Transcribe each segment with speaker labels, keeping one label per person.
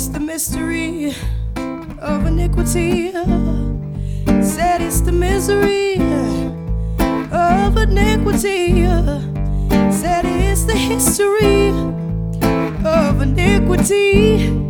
Speaker 1: It's the mystery of iniquity. Said it's the misery of iniquity. Said it's the history of iniquity.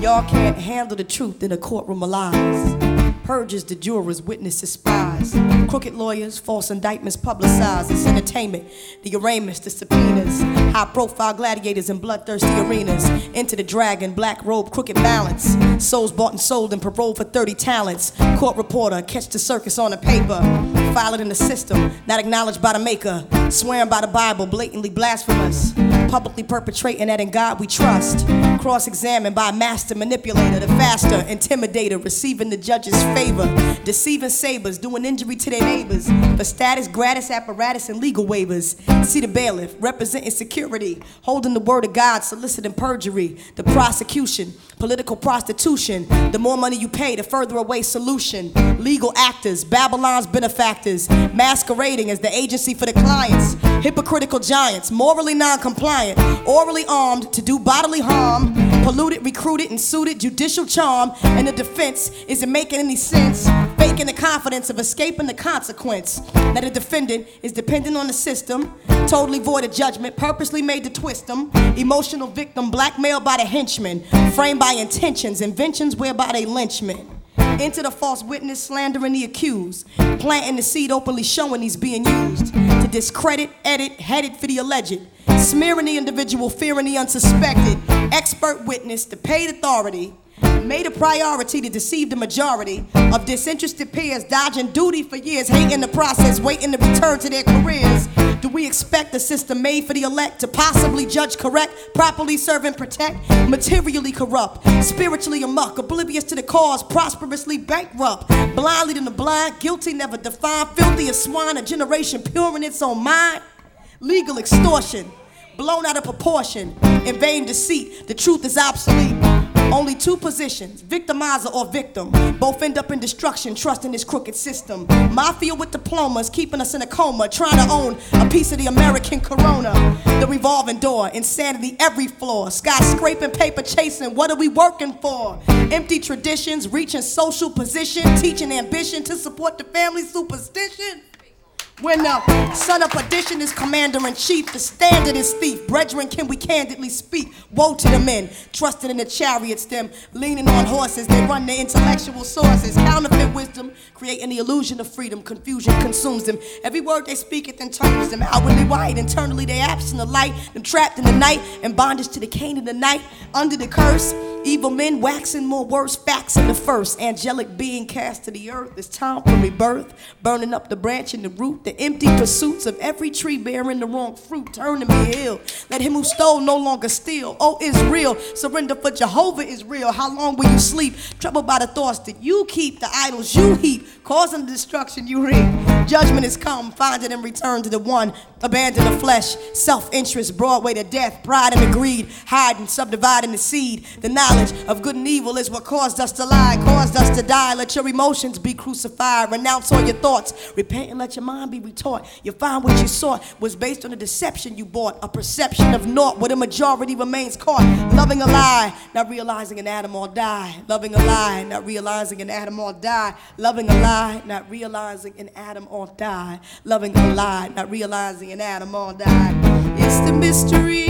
Speaker 1: Y'all can't handle the truth in a courtroom of lies. Purges the jurors, witnesses, spies. Crooked lawyers, false indictments publicized. It's entertainment. The arraignments, the subpoenas. High profile gladiators in bloodthirsty arenas. Into the dragon, black robe, crooked balance. Souls bought and sold and paroled for 30 talents. Court reporter, catch the circus on the paper. File it in the system, not acknowledged by the maker. Swearing by the Bible, blatantly blasphemous. Publicly perpetrating that in God we trust. Cross examined by a master manipulator, the faster intimidator, receiving the judge's favor. Deceiving sabers, doing injury to their neighbors. For status, gratis apparatus, and legal waivers. See the bailiff, representing security, holding the word of God, soliciting perjury. The prosecution, political prostitution. The more money you pay, the further away solution. Legal actors, Babylon's benefactors, masquerading as the agency for the clients. Hypocritical giants, morally non compliant, orally armed to do bodily harm, polluted, recruited, and suited judicial charm. And the defense isn't making any sense, faking the confidence of escaping the consequence. That a defendant is dependent on the system, totally void of judgment, purposely made to twist them. Emotional victim, blackmailed by the henchmen, framed by intentions, inventions whereby they lynchmen. Into the false witness, slandering the accused, planting the seed openly showing he's being used discredit, edit, headed for the alleged, smearing the individual, fearing the unsuspected, expert witness, the paid authority, made a priority to deceive the majority of disinterested peers, dodging duty for years, hating the process, waiting to return to their careers. Do we expect a system made for the elect to possibly judge correct, properly serve and protect, materially corrupt, spiritually amuck, oblivious to the cause, prosperously bankrupt, blindly to the blind, guilty never defined, filthy as swine, a generation pure in its own mind, legal extortion, blown out of proportion, in vain deceit, the truth is obsolete. Only two positions, victimizer or victim. Both end up in destruction, trusting this crooked system. Mafia with diplomas, keeping us in a coma, trying to own a piece of the American corona. The revolving door, insanity every floor. Skyscraping, paper chasing, what are we working for? Empty traditions, reaching social position, teaching ambition to support the family superstition. When the son of perdition is commander in chief, the standard is thief. Brethren, can we candidly speak? Woe to the men, trusting in the chariots, them leaning on horses. They run their intellectual sources, counterfeit wisdom, creating the illusion of freedom. Confusion consumes them. Every word they speak, it then turns them outwardly white. Internally, they absent the light, them trapped in the night, and bondage to the cane of the night. Under the curse, evil men waxing more worse, facts in the first. Angelic being cast to the earth. It's time for rebirth, burning up the branch and the root. The empty pursuits of every tree bearing the wrong fruit, turn to me ill. Let him who stole no longer steal. Oh, Israel. Surrender for Jehovah is real. How long will you sleep? Troubled by the thoughts that you keep, the idols you heap, causing the destruction you reap. Judgment is come, find it and return to the one. Abandon the flesh, self interest, Broadway to death, pride and the greed, hiding, subdividing the seed. The knowledge of good and evil is what caused us to lie, caused us to die. Let your emotions be crucified, renounce all your thoughts, repent and let your mind be retaught. You find what you sought was based on a deception you bought, a perception of naught where the majority remains caught. Loving a lie, not realizing an atom or die. Loving a lie, not realizing an atom or die. Loving a lie, not realizing an atom or die. Loving a lie, not realizing an atom or die. It's the mystery